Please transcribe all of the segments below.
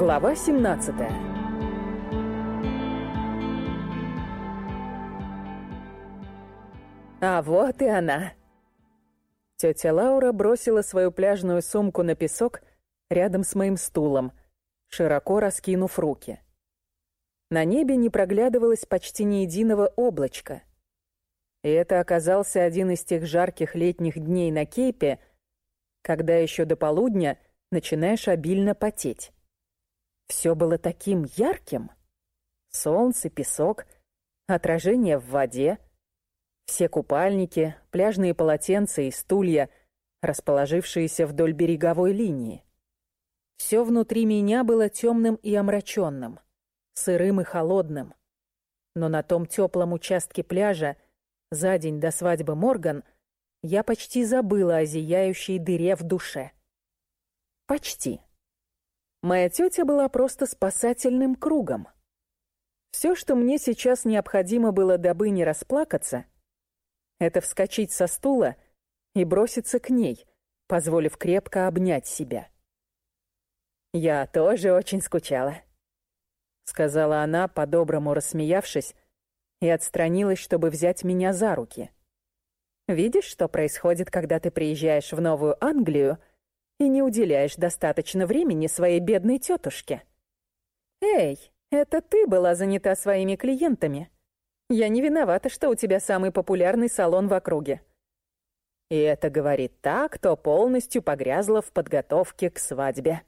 Глава 17 А вот и она. Тетя Лаура бросила свою пляжную сумку на песок рядом с моим стулом, широко раскинув руки. На небе не проглядывалось почти ни единого облачка. И это оказался один из тех жарких летних дней на Кейпе, когда еще до полудня начинаешь обильно потеть. Все было таким ярким. Солнце, песок, отражение в воде, все купальники, пляжные полотенца и стулья, расположившиеся вдоль береговой линии. Все внутри меня было темным и омраченным, сырым и холодным. Но на том теплом участке пляжа за день до свадьбы Морган я почти забыла о зияющей дыре в душе. Почти. Моя тетя была просто спасательным кругом. Все, что мне сейчас необходимо было, дабы не расплакаться, это вскочить со стула и броситься к ней, позволив крепко обнять себя. «Я тоже очень скучала», — сказала она, по-доброму рассмеявшись, и отстранилась, чтобы взять меня за руки. «Видишь, что происходит, когда ты приезжаешь в Новую Англию и не уделяешь достаточно времени своей бедной тетушке?» «Эй, это ты была занята своими клиентами. Я не виновата, что у тебя самый популярный салон в округе». И это говорит та, кто полностью погрязла в подготовке к свадьбе.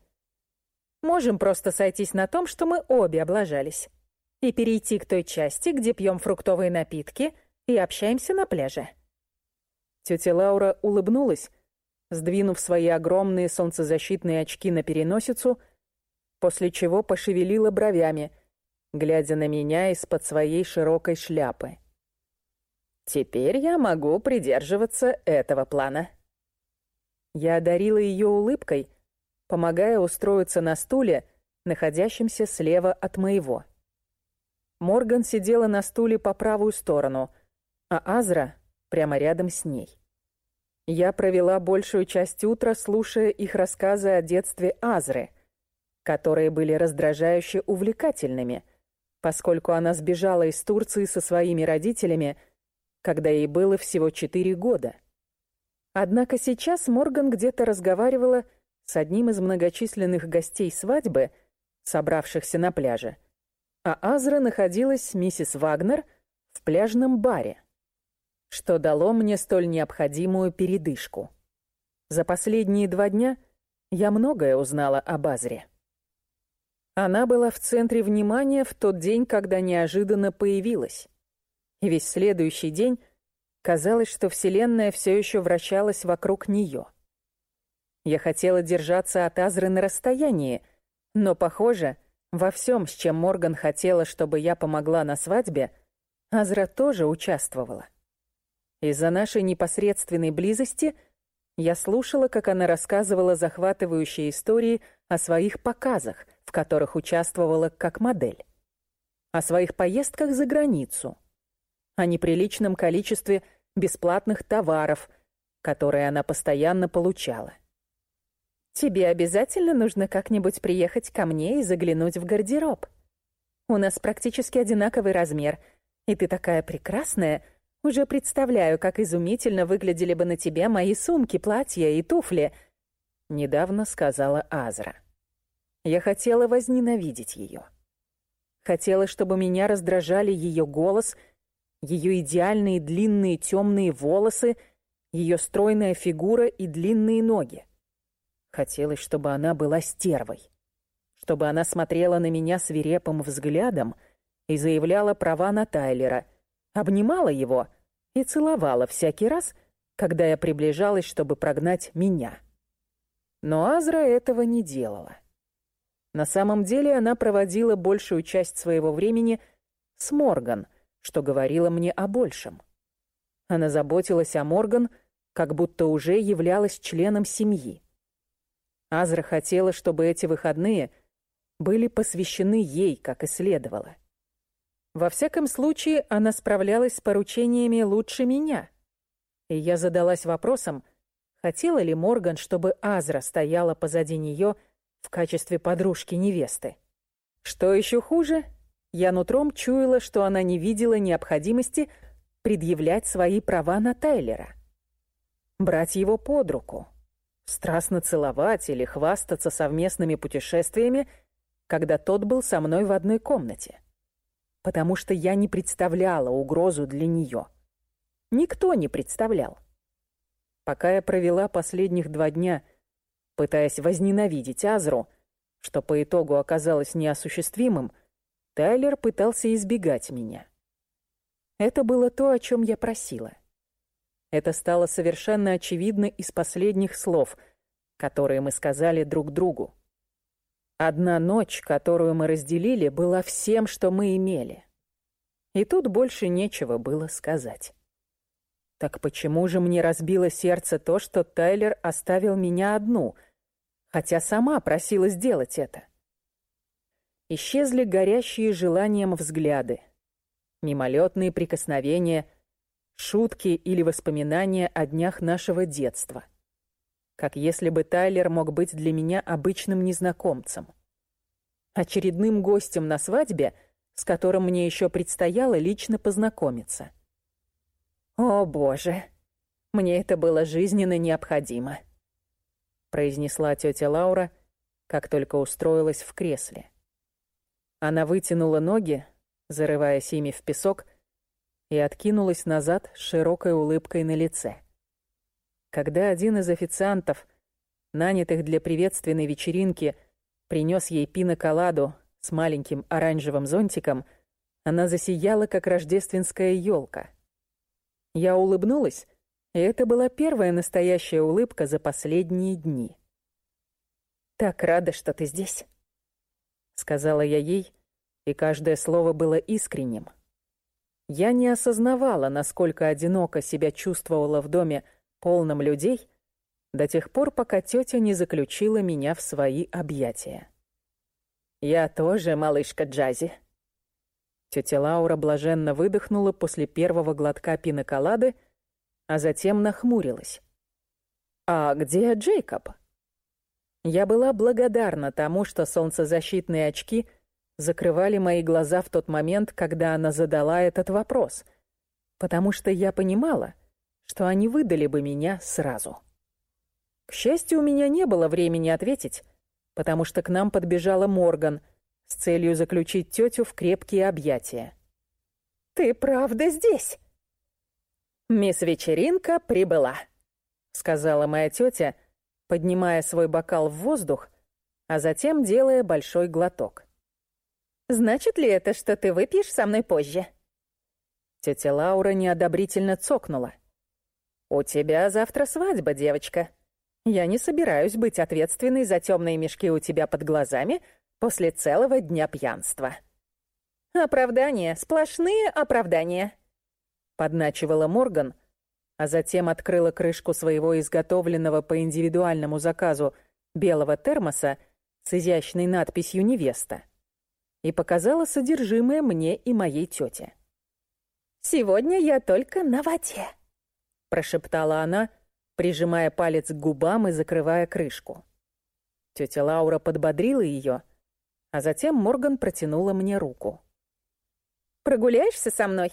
Можем просто сойтись на том, что мы обе облажались и перейти к той части, где пьем фруктовые напитки и общаемся на пляже. Тетя Лаура улыбнулась, сдвинув свои огромные солнцезащитные очки на переносицу, после чего пошевелила бровями, глядя на меня из-под своей широкой шляпы. «Теперь я могу придерживаться этого плана». Я одарила ее улыбкой, помогая устроиться на стуле, находящемся слева от моего. Морган сидела на стуле по правую сторону, а Азра прямо рядом с ней. Я провела большую часть утра, слушая их рассказы о детстве Азры, которые были раздражающе увлекательными, поскольку она сбежала из Турции со своими родителями, когда ей было всего четыре года. Однако сейчас Морган где-то разговаривала с одним из многочисленных гостей свадьбы, собравшихся на пляже, а Азра находилась миссис Вагнер в пляжном баре, что дало мне столь необходимую передышку. За последние два дня я многое узнала об Азре. Она была в центре внимания в тот день, когда неожиданно появилась. И весь следующий день казалось, что Вселенная все еще вращалась вокруг нее. Я хотела держаться от Азры на расстоянии, но, похоже, во всем, с чем Морган хотела, чтобы я помогла на свадьбе, Азра тоже участвовала. Из-за нашей непосредственной близости я слушала, как она рассказывала захватывающие истории о своих показах, в которых участвовала как модель, о своих поездках за границу, о неприличном количестве бесплатных товаров, которые она постоянно получала. Тебе обязательно нужно как-нибудь приехать ко мне и заглянуть в гардероб. У нас практически одинаковый размер, и ты такая прекрасная. Уже представляю, как изумительно выглядели бы на тебе мои сумки, платья и туфли», — недавно сказала Азра. Я хотела возненавидеть ее. Хотела, чтобы меня раздражали ее голос, ее идеальные длинные темные волосы, ее стройная фигура и длинные ноги. Хотелось, чтобы она была стервой. Чтобы она смотрела на меня свирепым взглядом и заявляла права на Тайлера, обнимала его и целовала всякий раз, когда я приближалась, чтобы прогнать меня. Но Азра этого не делала. На самом деле она проводила большую часть своего времени с Морган, что говорило мне о большем. Она заботилась о Морган, как будто уже являлась членом семьи. Азра хотела, чтобы эти выходные были посвящены ей, как и следовало. Во всяком случае, она справлялась с поручениями лучше меня. И я задалась вопросом, хотела ли Морган, чтобы Азра стояла позади нее в качестве подружки невесты. Что еще хуже, я нутром чуяла, что она не видела необходимости предъявлять свои права на Тайлера. Брать его под руку, страстно целовать или хвастаться совместными путешествиями, когда тот был со мной в одной комнате. Потому что я не представляла угрозу для нее. Никто не представлял. Пока я провела последних два дня, пытаясь возненавидеть Азру, что по итогу оказалось неосуществимым, Тайлер пытался избегать меня. Это было то, о чем я просила. Это стало совершенно очевидно из последних слов, которые мы сказали друг другу. Одна ночь, которую мы разделили, была всем, что мы имели. И тут больше нечего было сказать. Так почему же мне разбило сердце то, что Тайлер оставил меня одну, хотя сама просила сделать это? Исчезли горящие желанием взгляды, мимолетные прикосновения, шутки или воспоминания о днях нашего детства. Как если бы Тайлер мог быть для меня обычным незнакомцем. Очередным гостем на свадьбе, с которым мне еще предстояло лично познакомиться. «О, Боже, мне это было жизненно необходимо», произнесла тетя Лаура, как только устроилась в кресле. Она вытянула ноги, зарываясь ими в песок, и откинулась назад с широкой улыбкой на лице. Когда один из официантов, нанятых для приветственной вечеринки, принес ей пиноколаду с маленьким оранжевым зонтиком, она засияла, как рождественская елка. Я улыбнулась, и это была первая настоящая улыбка за последние дни. «Так рада, что ты здесь», — сказала я ей, и каждое слово было искренним. Я не осознавала, насколько одиноко себя чувствовала в доме, полном людей, до тех пор, пока тетя не заключила меня в свои объятия. «Я тоже малышка Джази». Тетя Лаура блаженно выдохнула после первого глотка пиноколады, а затем нахмурилась. «А где Джейкоб?» Я была благодарна тому, что солнцезащитные очки — закрывали мои глаза в тот момент, когда она задала этот вопрос, потому что я понимала, что они выдали бы меня сразу. К счастью, у меня не было времени ответить, потому что к нам подбежала Морган с целью заключить тетю в крепкие объятия. «Ты правда здесь?» «Мисс Вечеринка прибыла», — сказала моя тетя, поднимая свой бокал в воздух, а затем делая большой глоток. Значит ли это, что ты выпьешь со мной позже?» Тетя Лаура неодобрительно цокнула. «У тебя завтра свадьба, девочка. Я не собираюсь быть ответственной за темные мешки у тебя под глазами после целого дня пьянства». «Оправдания, сплошные оправдания», — подначивала Морган, а затем открыла крышку своего изготовленного по индивидуальному заказу белого термоса с изящной надписью «Невеста» и показала содержимое мне и моей тете. «Сегодня я только на воде», — прошептала она, прижимая палец к губам и закрывая крышку. Тетя Лаура подбодрила ее, а затем Морган протянула мне руку. «Прогуляешься со мной?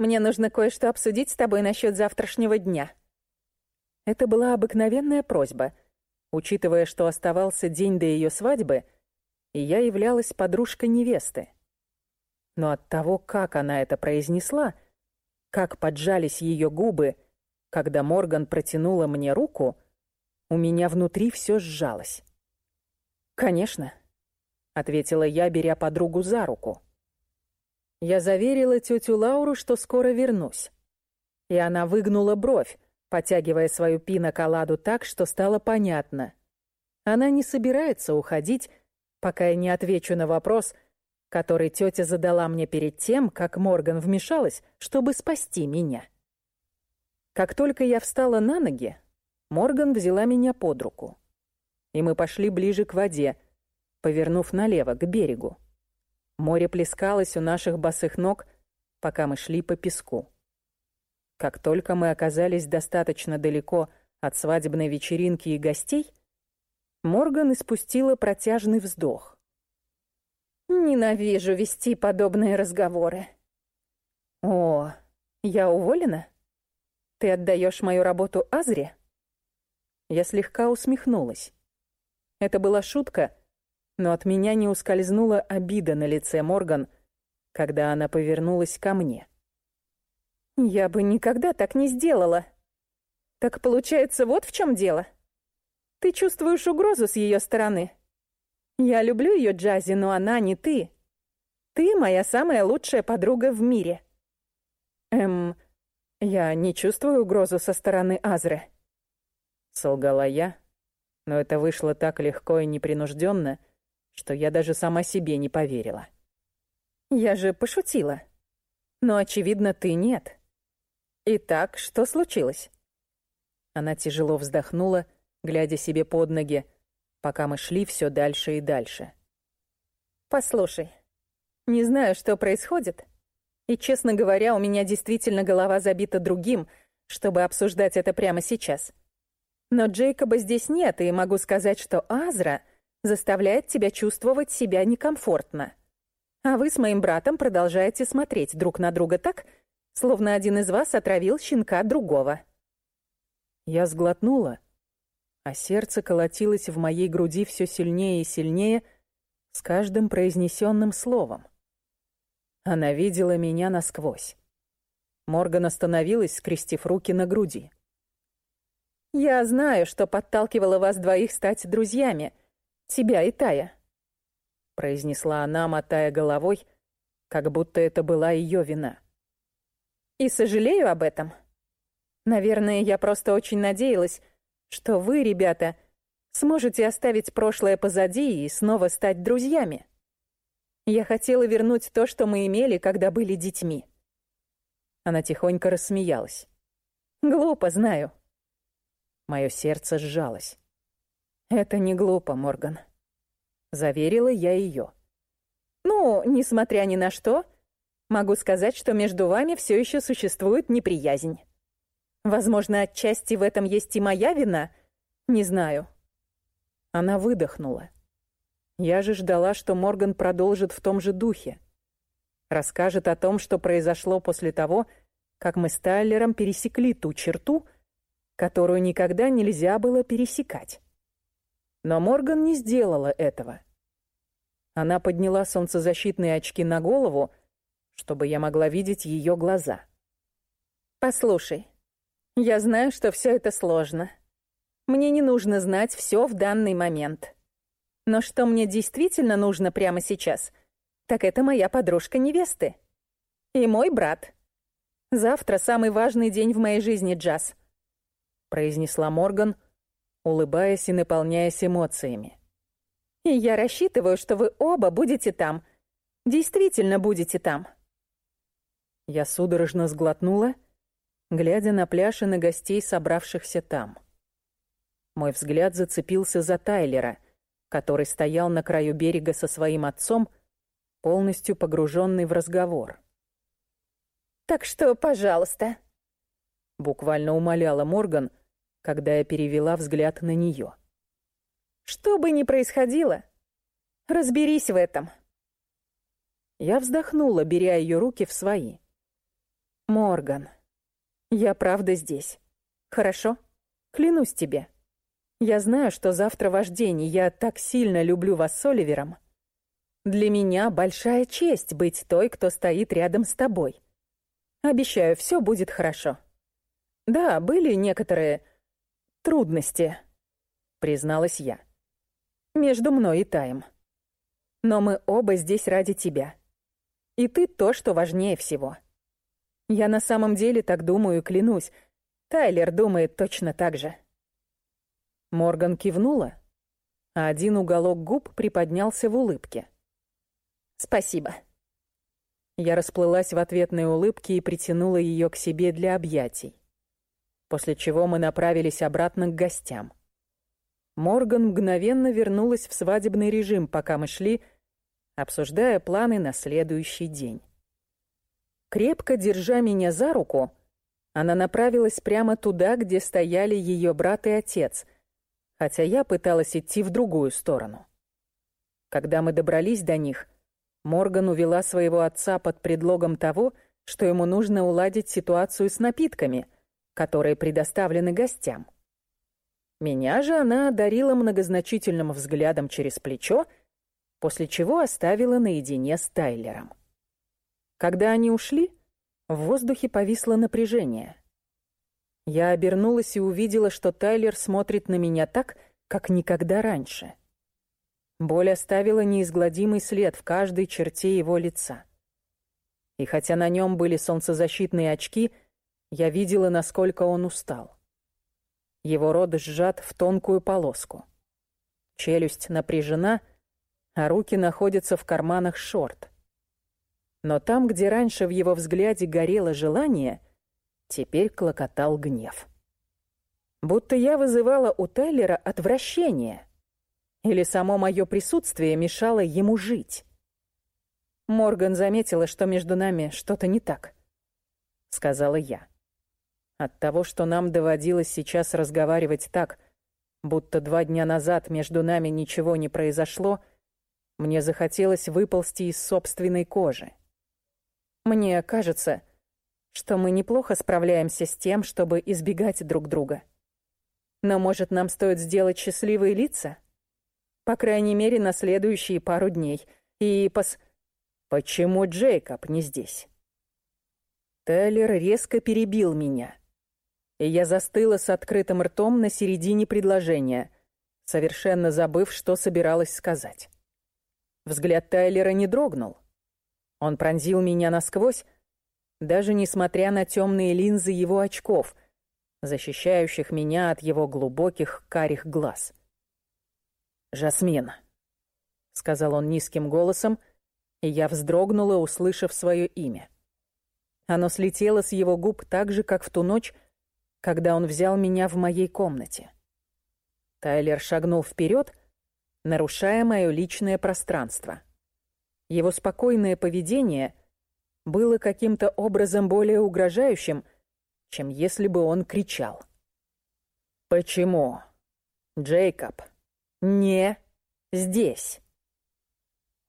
Мне нужно кое-что обсудить с тобой насчет завтрашнего дня». Это была обыкновенная просьба, учитывая, что оставался день до ее свадьбы — и я являлась подружкой невесты. Но от того, как она это произнесла, как поджались ее губы, когда Морган протянула мне руку, у меня внутри все сжалось. «Конечно», — ответила я, беря подругу за руку. Я заверила тетю Лауру, что скоро вернусь. И она выгнула бровь, потягивая свою пиноколаду так, что стало понятно. Она не собирается уходить, пока я не отвечу на вопрос, который тетя задала мне перед тем, как Морган вмешалась, чтобы спасти меня. Как только я встала на ноги, Морган взяла меня под руку. И мы пошли ближе к воде, повернув налево, к берегу. Море плескалось у наших босых ног, пока мы шли по песку. Как только мы оказались достаточно далеко от свадебной вечеринки и гостей, Морган испустила протяжный вздох. «Ненавижу вести подобные разговоры». «О, я уволена? Ты отдаешь мою работу Азре?» Я слегка усмехнулась. Это была шутка, но от меня не ускользнула обида на лице Морган, когда она повернулась ко мне. «Я бы никогда так не сделала. Так получается, вот в чем дело. Ты чувствуешь угрозу с ее стороны. Я люблю ее Джази, но она не ты. Ты моя самая лучшая подруга в мире». «Эм, я не чувствую угрозу со стороны Азры», — солгала я, но это вышло так легко и непринужденно, что я даже сама себе не поверила. «Я же пошутила. Но, очевидно, ты нет. Итак, что случилось?» Она тяжело вздохнула, глядя себе под ноги, пока мы шли все дальше и дальше. «Послушай, не знаю, что происходит, и, честно говоря, у меня действительно голова забита другим, чтобы обсуждать это прямо сейчас. Но Джейкоба здесь нет, и могу сказать, что Азра заставляет тебя чувствовать себя некомфортно. А вы с моим братом продолжаете смотреть друг на друга так, словно один из вас отравил щенка другого. Я сглотнула, а сердце колотилось в моей груди все сильнее и сильнее с каждым произнесенным словом. Она видела меня насквозь. Морган остановилась, скрестив руки на груди. «Я знаю, что подталкивала вас двоих стать друзьями, тебя и Тая», произнесла она, мотая головой, как будто это была ее вина. «И сожалею об этом. Наверное, я просто очень надеялась, что вы, ребята, сможете оставить прошлое позади и снова стать друзьями. Я хотела вернуть то, что мы имели, когда были детьми». Она тихонько рассмеялась. «Глупо, знаю». Мое сердце сжалось. «Это не глупо, Морган», — заверила я ее. «Ну, несмотря ни на что, могу сказать, что между вами все еще существует неприязнь. Возможно, отчасти в этом есть и моя вина, не знаю». Она выдохнула. Я же ждала, что Морган продолжит в том же духе. Расскажет о том, что произошло после того, как мы с Тайлером пересекли ту черту, которую никогда нельзя было пересекать. Но Морган не сделала этого. Она подняла солнцезащитные очки на голову, чтобы я могла видеть ее глаза. «Послушай, я знаю, что все это сложно. Мне не нужно знать все в данный момент. Но что мне действительно нужно прямо сейчас, так это моя подружка невесты. И мой брат. Завтра самый важный день в моей жизни, Джаз», — произнесла Морган, улыбаясь и наполняясь эмоциями. «И я рассчитываю, что вы оба будете там. Действительно будете там». Я судорожно сглотнула, глядя на пляж и на гостей, собравшихся там. Мой взгляд зацепился за Тайлера — который стоял на краю берега со своим отцом, полностью погруженный в разговор. «Так что, пожалуйста», — буквально умоляла Морган, когда я перевела взгляд на нее. «Что бы ни происходило, разберись в этом». Я вздохнула, беря ее руки в свои. «Морган, я правда здесь. Хорошо? Клянусь тебе». Я знаю, что завтра ваш день, и я так сильно люблю вас с Оливером. Для меня большая честь быть той, кто стоит рядом с тобой. Обещаю, все будет хорошо. Да, были некоторые трудности, призналась я. Между мной и Таем. Но мы оба здесь ради тебя. И ты то, что важнее всего. Я на самом деле так думаю и клянусь. Тайлер думает точно так же. Морган кивнула, а один уголок губ приподнялся в улыбке. «Спасибо». Я расплылась в ответной улыбке и притянула ее к себе для объятий, после чего мы направились обратно к гостям. Морган мгновенно вернулась в свадебный режим, пока мы шли, обсуждая планы на следующий день. Крепко держа меня за руку, она направилась прямо туда, где стояли ее брат и отец — хотя я пыталась идти в другую сторону. Когда мы добрались до них, Морган увела своего отца под предлогом того, что ему нужно уладить ситуацию с напитками, которые предоставлены гостям. Меня же она одарила многозначительным взглядом через плечо, после чего оставила наедине с Тайлером. Когда они ушли, в воздухе повисло напряжение. Я обернулась и увидела, что Тайлер смотрит на меня так, как никогда раньше. Боль оставила неизгладимый след в каждой черте его лица. И хотя на нем были солнцезащитные очки, я видела, насколько он устал. Его рот сжат в тонкую полоску. Челюсть напряжена, а руки находятся в карманах шорт. Но там, где раньше в его взгляде горело желание, теперь клокотал гнев. Будто я вызывала у Тайлера отвращение. Или само мое присутствие мешало ему жить. Морган заметила, что между нами что-то не так, — сказала я. От того, что нам доводилось сейчас разговаривать так, будто два дня назад между нами ничего не произошло, мне захотелось выползти из собственной кожи. Мне кажется, что мы неплохо справляемся с тем, чтобы избегать друг друга. Но, может, нам стоит сделать счастливые лица? По крайней мере, на следующие пару дней. И пос... Почему Джейкоб не здесь? Тайлер резко перебил меня и я застыла с открытым ртом на середине предложения, совершенно забыв, что собиралась сказать. Взгляд Тайлера не дрогнул. Он пронзил меня насквозь, даже несмотря на темные линзы его очков, защищающих меня от его глубоких карих глаз. «Жасмин», — сказал он низким голосом, и я вздрогнула, услышав свое имя. Оно слетело с его губ так же, как в ту ночь, когда он взял меня в моей комнате. Тайлер шагнул вперед, нарушая мое личное пространство. Его спокойное поведение было каким-то образом более угрожающим, чем если бы он кричал. «Почему, Джейкоб, не здесь?»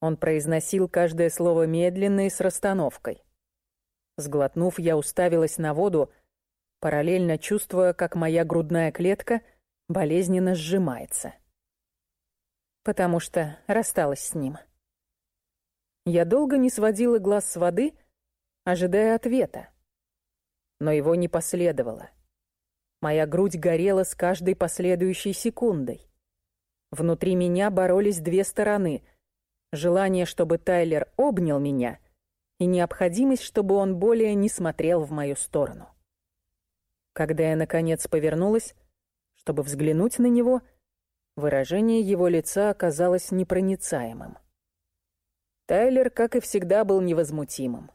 Он произносил каждое слово медленно и с расстановкой. Сглотнув, я уставилась на воду, параллельно чувствуя, как моя грудная клетка болезненно сжимается. Потому что рассталась с ним. Я долго не сводила глаз с воды, ожидая ответа. Но его не последовало. Моя грудь горела с каждой последующей секундой. Внутри меня боролись две стороны. Желание, чтобы Тайлер обнял меня, и необходимость, чтобы он более не смотрел в мою сторону. Когда я, наконец, повернулась, чтобы взглянуть на него, выражение его лица оказалось непроницаемым. Тайлер, как и всегда, был невозмутимым.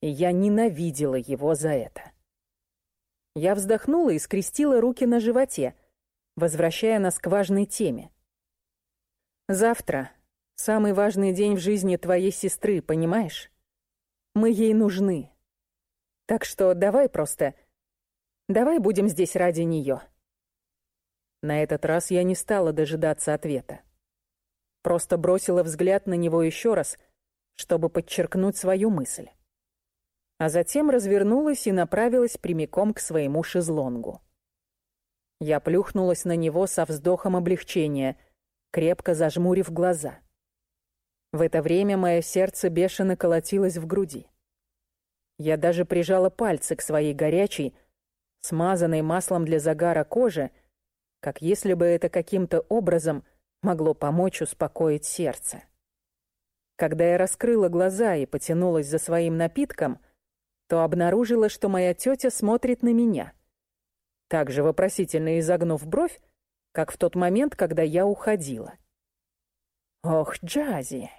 И я ненавидела его за это. Я вздохнула и скрестила руки на животе, возвращая нас к важной теме. «Завтра — самый важный день в жизни твоей сестры, понимаешь? Мы ей нужны. Так что давай просто Давай будем здесь ради нее. На этот раз я не стала дожидаться ответа. Просто бросила взгляд на него еще раз, чтобы подчеркнуть свою мысль. А затем развернулась и направилась прямиком к своему шезлонгу. Я плюхнулась на него со вздохом облегчения, крепко зажмурив глаза. В это время мое сердце бешено колотилось в груди. Я даже прижала пальцы к своей горячей, смазанной маслом для загара кожи, как если бы это каким-то образом могло помочь успокоить сердце. Когда я раскрыла глаза и потянулась за своим напитком, то обнаружила, что моя тетя смотрит на меня, также вопросительно изогнув бровь, как в тот момент, когда я уходила. «Ох, Джази!»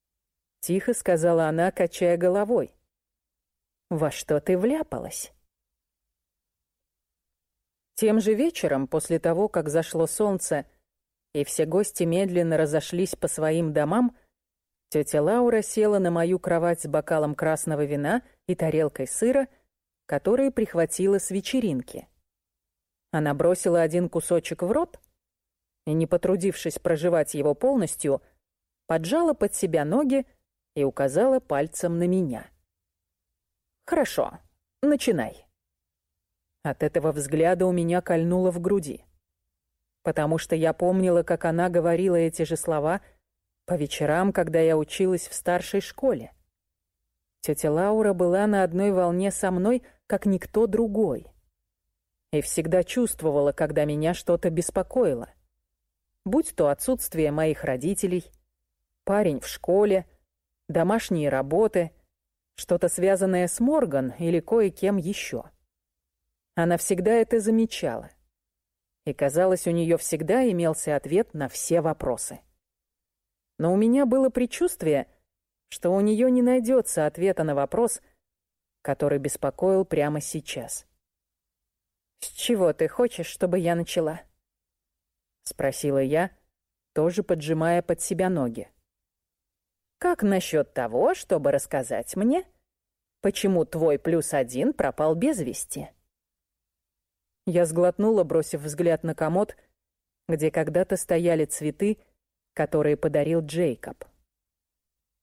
— тихо сказала она, качая головой. «Во что ты вляпалась?» Тем же вечером, после того, как зашло солнце, и все гости медленно разошлись по своим домам, тетя Лаура села на мою кровать с бокалом красного вина и тарелкой сыра, которые прихватила с вечеринки. Она бросила один кусочек в рот и, не потрудившись проживать его полностью, поджала под себя ноги и указала пальцем на меня. «Хорошо, начинай». От этого взгляда у меня кольнуло в груди, потому что я помнила, как она говорила эти же слова по вечерам, когда я училась в старшей школе. Тетя Лаура была на одной волне со мной, как никто другой. И всегда чувствовала, когда меня что-то беспокоило. Будь то отсутствие моих родителей, парень в школе, домашние работы, что-то связанное с Морган или кое-кем еще. Она всегда это замечала. И, казалось, у нее всегда имелся ответ на все вопросы. Но у меня было предчувствие, что у нее не найдется ответа на вопрос, который беспокоил прямо сейчас. «С чего ты хочешь, чтобы я начала?» — спросила я, тоже поджимая под себя ноги. «Как насчет того, чтобы рассказать мне, почему твой плюс один пропал без вести?» Я сглотнула, бросив взгляд на комод, где когда-то стояли цветы, которые подарил Джейкоб.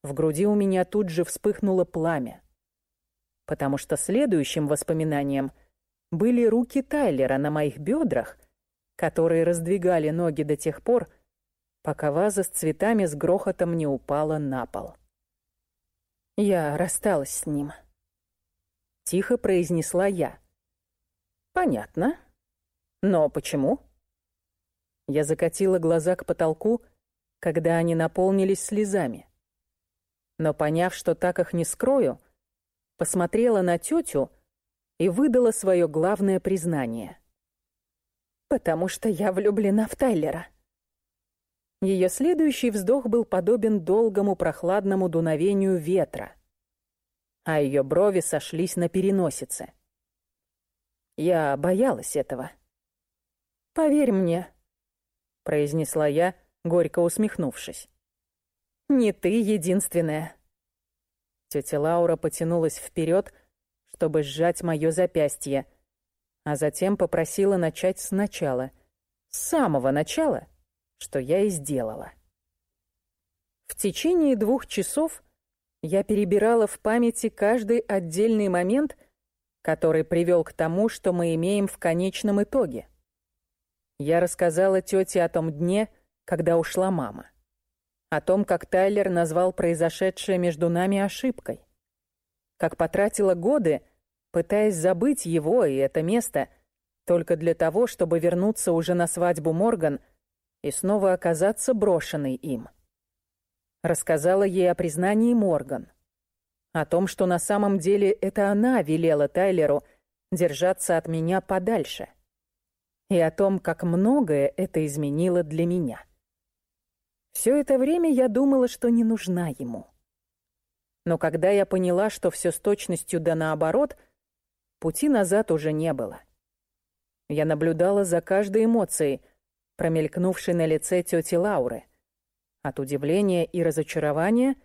В груди у меня тут же вспыхнуло пламя, потому что следующим воспоминанием были руки Тайлера на моих бедрах, которые раздвигали ноги до тех пор, пока ваза с цветами с грохотом не упала на пол. Я рассталась с ним. Тихо произнесла я. «Понятно. Но почему?» Я закатила глаза к потолку, когда они наполнились слезами но, поняв, что так их не скрою, посмотрела на тетю и выдала свое главное признание. «Потому что я влюблена в Тайлера». Ее следующий вздох был подобен долгому прохладному дуновению ветра, а ее брови сошлись на переносице. Я боялась этого. «Поверь мне», — произнесла я, горько усмехнувшись. Не ты единственная. Тетя Лаура потянулась вперед, чтобы сжать мое запястье, а затем попросила начать сначала, с самого начала, что я и сделала. В течение двух часов я перебирала в памяти каждый отдельный момент, который привел к тому, что мы имеем в конечном итоге. Я рассказала тете о том дне, когда ушла мама о том, как Тайлер назвал произошедшее между нами ошибкой. Как потратила годы, пытаясь забыть его и это место, только для того, чтобы вернуться уже на свадьбу Морган и снова оказаться брошенной им. Рассказала ей о признании Морган. О том, что на самом деле это она велела Тайлеру держаться от меня подальше. И о том, как многое это изменило для меня. Все это время я думала, что не нужна ему. Но когда я поняла, что все с точностью да наоборот, пути назад уже не было. Я наблюдала за каждой эмоцией, промелькнувшей на лице тети Лауры. От удивления и разочарования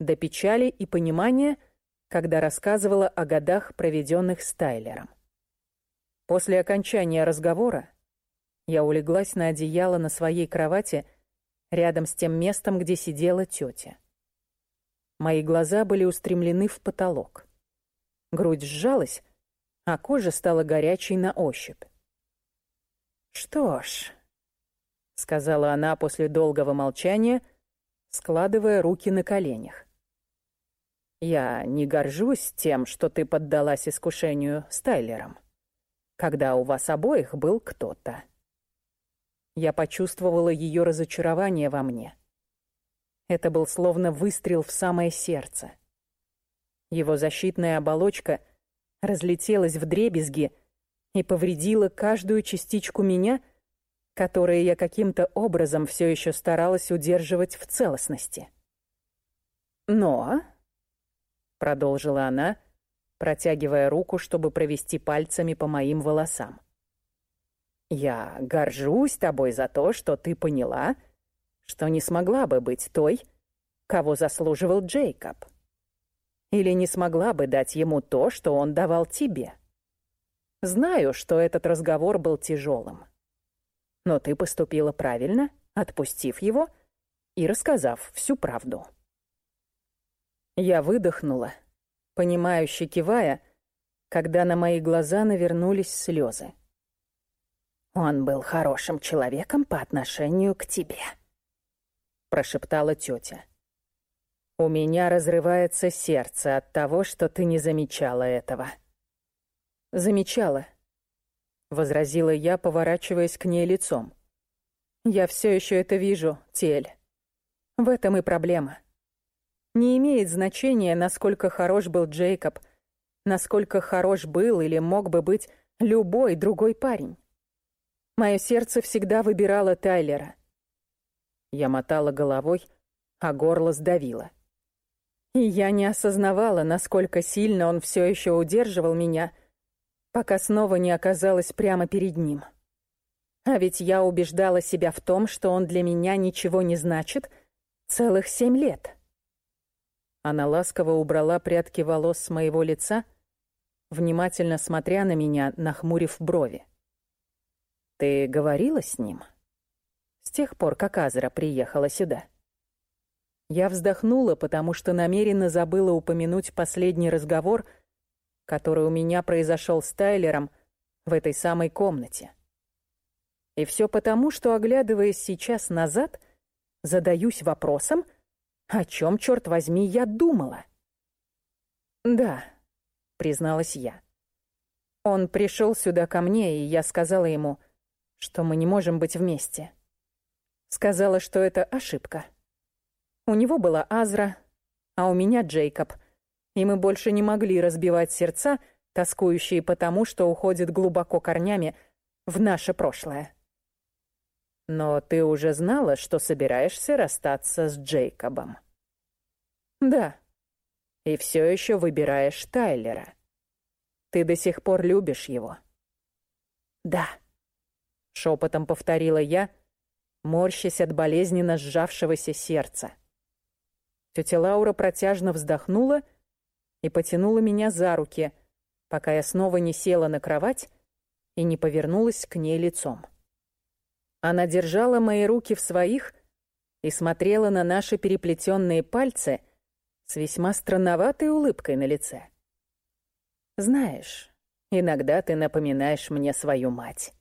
до печали и понимания, когда рассказывала о годах, проведенных с Тайлером. После окончания разговора я улеглась на одеяло на своей кровати — рядом с тем местом, где сидела тетя. Мои глаза были устремлены в потолок. Грудь сжалась, а кожа стала горячей на ощупь. «Что ж», — сказала она после долгого молчания, складывая руки на коленях. «Я не горжусь тем, что ты поддалась искушению с Тайлером, когда у вас обоих был кто-то. Я почувствовала ее разочарование во мне. Это был словно выстрел в самое сердце. Его защитная оболочка разлетелась в дребезги и повредила каждую частичку меня, которую я каким-то образом все еще старалась удерживать в целостности. «Но», — продолжила она, протягивая руку, чтобы провести пальцами по моим волосам, я горжусь тобой за то, что ты поняла, что не смогла бы быть той, кого заслуживал Джейкоб. Или не смогла бы дать ему то, что он давал тебе. Знаю, что этот разговор был тяжелым. Но ты поступила правильно, отпустив его и рассказав всю правду. Я выдохнула, понимающе кивая, когда на мои глаза навернулись слезы. «Он был хорошим человеком по отношению к тебе», — прошептала тетя. «У меня разрывается сердце от того, что ты не замечала этого». «Замечала», — возразила я, поворачиваясь к ней лицом. «Я все еще это вижу, Тель. В этом и проблема. Не имеет значения, насколько хорош был Джейкоб, насколько хорош был или мог бы быть любой другой парень. Мое сердце всегда выбирало Тайлера. Я мотала головой, а горло сдавило. И я не осознавала, насколько сильно он все еще удерживал меня, пока снова не оказалась прямо перед ним. А ведь я убеждала себя в том, что он для меня ничего не значит целых семь лет. Она ласково убрала прядки волос с моего лица, внимательно смотря на меня, нахмурив брови. «Ты говорила с ним?» «С тех пор, как Азра приехала сюда?» Я вздохнула, потому что намеренно забыла упомянуть последний разговор, который у меня произошел с Тайлером в этой самой комнате. И все потому, что, оглядываясь сейчас назад, задаюсь вопросом — о чем, черт возьми, я думала? Да, призналась я. Он пришел сюда ко мне, и я сказала ему, что мы не можем быть вместе. Сказала, что это ошибка. У него была Азра, а у меня Джейкоб, и мы больше не могли разбивать сердца, тоскующие потому, что уходят глубоко корнями в наше прошлое. Но ты уже знала, что собираешься расстаться с Джейкобом. Да. И все еще выбираешь Тайлера. Ты до сих пор любишь его. Да. Шепотом повторила я, морщась от болезненно сжавшегося сердца. Тетя Лаура протяжно вздохнула и потянула меня за руки, пока я снова не села на кровать и не повернулась к ней лицом. Она держала мои руки в своих и смотрела на наши переплетенные пальцы с весьма странноватой улыбкой на лице. «Знаешь, иногда ты напоминаешь мне свою мать.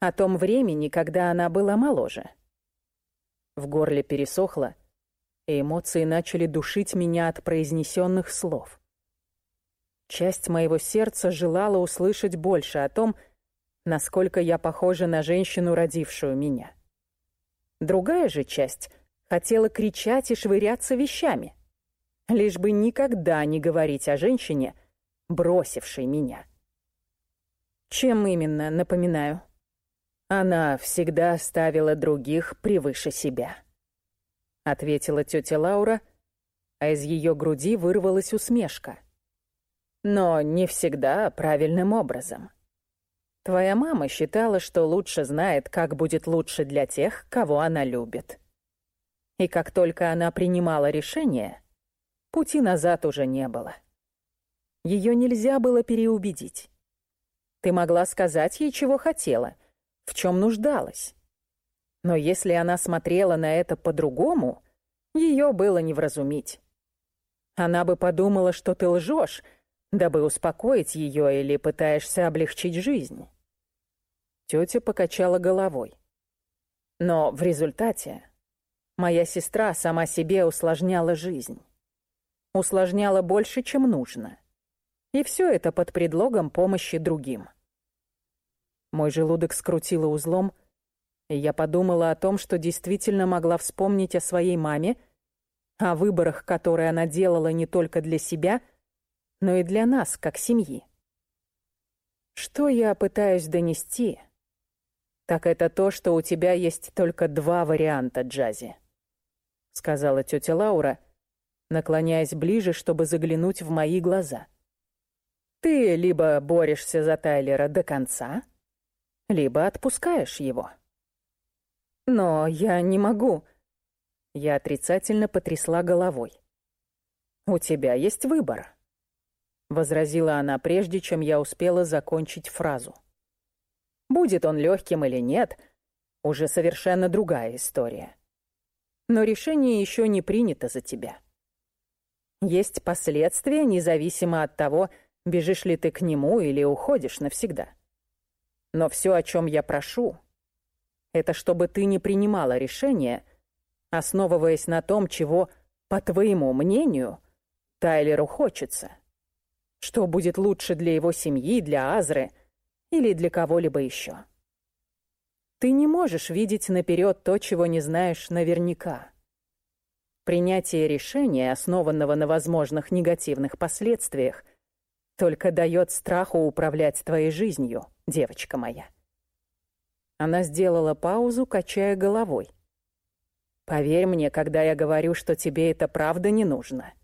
О том времени, когда она была моложе». В горле пересохло, и эмоции начали душить меня от произнесенных слов. Часть моего сердца желала услышать больше о том, насколько я похожа на женщину, родившую меня. Другая же часть хотела кричать и швыряться вещами, лишь бы никогда не говорить о женщине, бросившей меня. Чем именно, напоминаю? Она всегда ставила других превыше себя, ответила тетя Лаура, а из ее груди вырвалась усмешка. Но не всегда правильным образом. Твоя мама считала, что лучше знает, как будет лучше для тех, кого она любит. И как только она принимала решение, пути назад уже не было. Ее нельзя было переубедить. Ты могла сказать ей, чего хотела, в чем нуждалась. Но если она смотрела на это по-другому, ее было не вразумить. Она бы подумала, что ты лжешь, дабы успокоить ее или пытаешься облегчить жизнь. Тетя покачала головой. Но в результате моя сестра сама себе усложняла жизнь. Усложняла больше, чем нужно. И все это под предлогом помощи другим. Мой желудок скрутило узлом, и я подумала о том, что действительно могла вспомнить о своей маме, о выборах, которые она делала не только для себя, но и для нас, как семьи. Что я пытаюсь донести, «Так это то, что у тебя есть только два варианта, Джази», — сказала тетя Лаура, наклоняясь ближе, чтобы заглянуть в мои глаза. «Ты либо борешься за Тайлера до конца, либо отпускаешь его». «Но я не могу», — я отрицательно потрясла головой. «У тебя есть выбор», — возразила она, прежде чем я успела закончить фразу. Будет он легким или нет, уже совершенно другая история. Но решение еще не принято за тебя. Есть последствия, независимо от того, бежишь ли ты к нему или уходишь навсегда. Но все, о чем я прошу, это чтобы ты не принимала решения, основываясь на том, чего, по твоему мнению, Тайлеру хочется. Что будет лучше для его семьи, для Азры или для кого-либо еще. Ты не можешь видеть наперед то, чего не знаешь наверняка. Принятие решения, основанного на возможных негативных последствиях, только дает страху управлять твоей жизнью, девочка моя. Она сделала паузу, качая головой. Поверь мне, когда я говорю, что тебе это правда не нужно.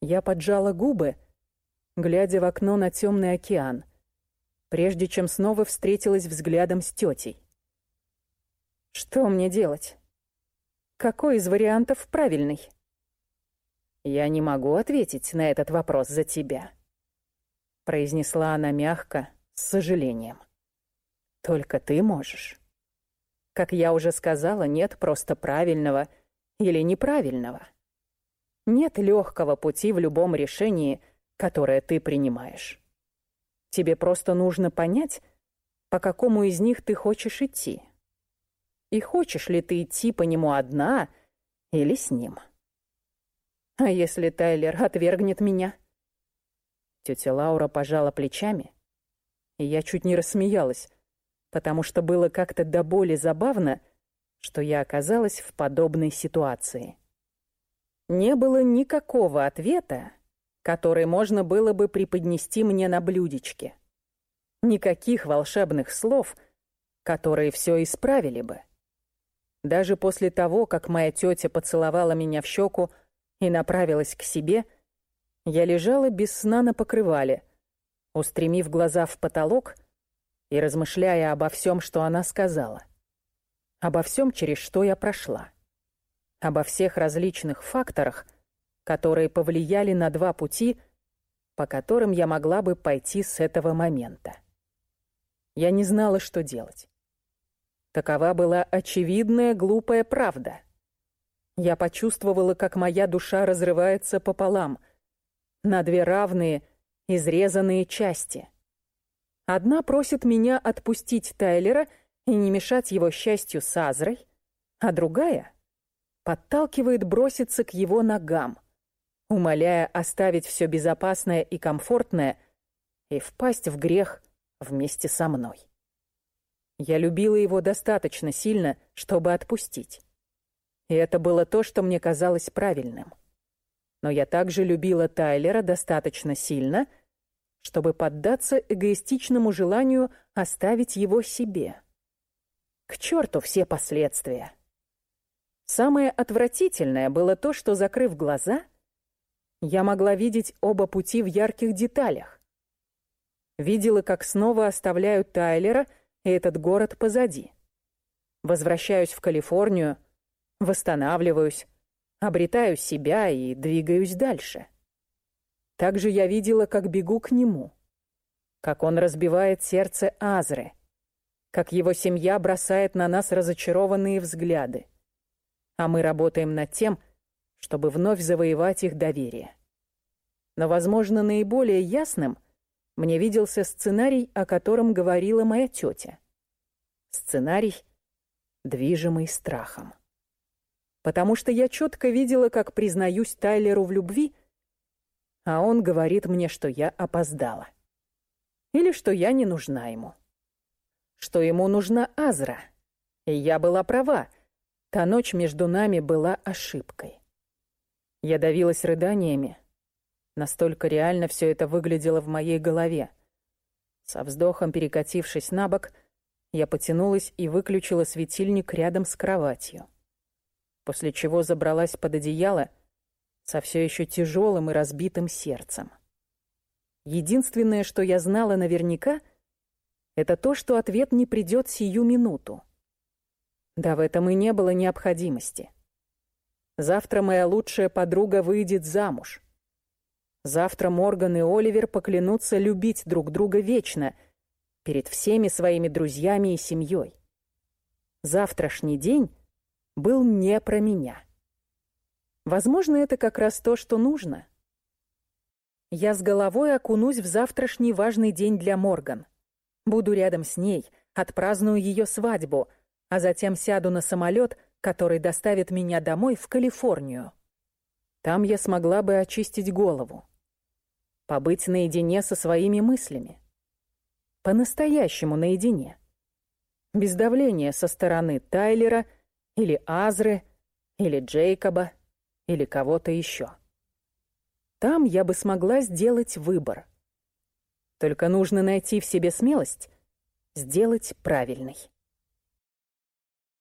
Я поджала губы, глядя в окно на темный океан — прежде чем снова встретилась взглядом с тетей. Что мне делать? Какой из вариантов правильный? Я не могу ответить на этот вопрос за тебя, произнесла она мягко, с сожалением. Только ты можешь. Как я уже сказала, нет просто правильного или неправильного. Нет легкого пути в любом решении, которое ты принимаешь. Тебе просто нужно понять, по какому из них ты хочешь идти. И хочешь ли ты идти по нему одна или с ним. А если Тайлер отвергнет меня? Тетя Лаура пожала плечами, и я чуть не рассмеялась, потому что было как-то до боли забавно, что я оказалась в подобной ситуации. Не было никакого ответа, который можно было бы преподнести мне на блюдечке. Никаких волшебных слов, которые все исправили бы. Даже после того, как моя тетя поцеловала меня в щеку и направилась к себе, я лежала без сна на покрывале, устремив глаза в потолок и размышляя обо всем, что она сказала. Обо всем, через что я прошла. Обо всех различных факторах, которые повлияли на два пути, по которым я могла бы пойти с этого момента. Я не знала, что делать. Такова была очевидная глупая правда. Я почувствовала, как моя душа разрывается пополам, на две равные, изрезанные части. Одна просит меня отпустить Тайлера и не мешать его счастью с Азрой, а другая подталкивает броситься к его ногам — умоляя оставить все безопасное и комфортное и впасть в грех вместе со мной. Я любила его достаточно сильно, чтобы отпустить. И это было то, что мне казалось правильным. Но я также любила Тайлера достаточно сильно, чтобы поддаться эгоистичному желанию оставить его себе. К черту все последствия. Самое отвратительное было то, что, закрыв глаза — я могла видеть оба пути в ярких деталях. Видела, как снова оставляю Тайлера и этот город позади. Возвращаюсь в Калифорнию, восстанавливаюсь, обретаю себя и двигаюсь дальше. Также я видела, как бегу к нему, как он разбивает сердце Азры, как его семья бросает на нас разочарованные взгляды. А мы работаем над тем, чтобы вновь завоевать их доверие. Но, возможно, наиболее ясным мне виделся сценарий, о котором говорила моя тетя. Сценарий, движимый страхом. Потому что я четко видела, как признаюсь Тайлеру в любви, а он говорит мне, что я опоздала. Или что я не нужна ему. Что ему нужна Азра. И я была права. Та ночь между нами была ошибкой. Я давилась рыданиями. Настолько реально все это выглядело в моей голове. Со вздохом перекатившись на бок, я потянулась и выключила светильник рядом с кроватью. После чего забралась под одеяло со все еще тяжелым и разбитым сердцем. Единственное, что я знала наверняка, это то, что ответ не придет сию минуту. Да в этом и не было необходимости. Завтра моя лучшая подруга выйдет замуж. Завтра Морган и Оливер поклянутся любить друг друга вечно, перед всеми своими друзьями и семьей. завтрашний день был не про меня. Возможно, это как раз то, что нужно. Я с головой окунусь в завтрашний важный день для Морган. Буду рядом с ней, отпраздную ее свадьбу, а затем сяду на самолет, который доставит меня домой в Калифорнию. Там я смогла бы очистить голову. Побыть наедине со своими мыслями. По-настоящему наедине. Без давления со стороны Тайлера или Азры, или Джейкоба, или кого-то еще. Там я бы смогла сделать выбор. Только нужно найти в себе смелость сделать правильный.